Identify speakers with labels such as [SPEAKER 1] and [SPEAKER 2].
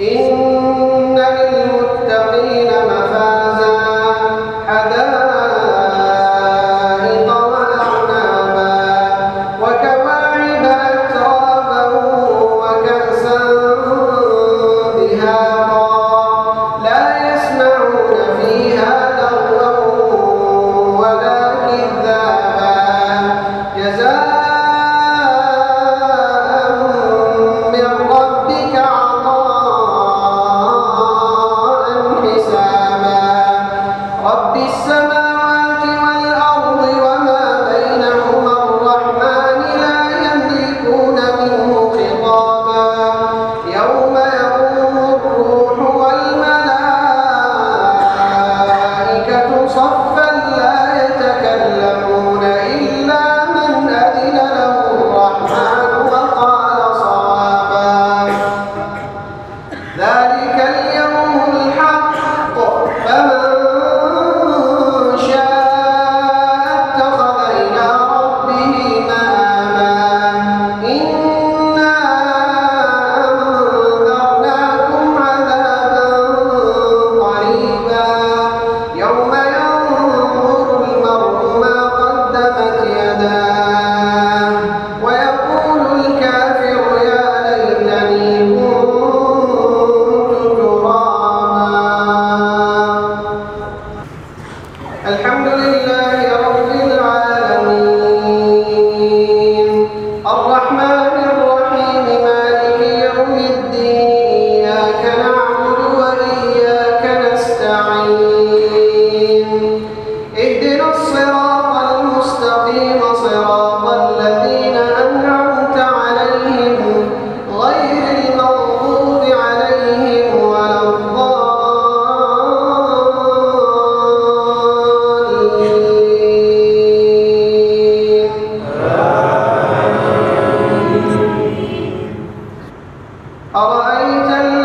[SPEAKER 1] إن للمتقين أرأيت الذي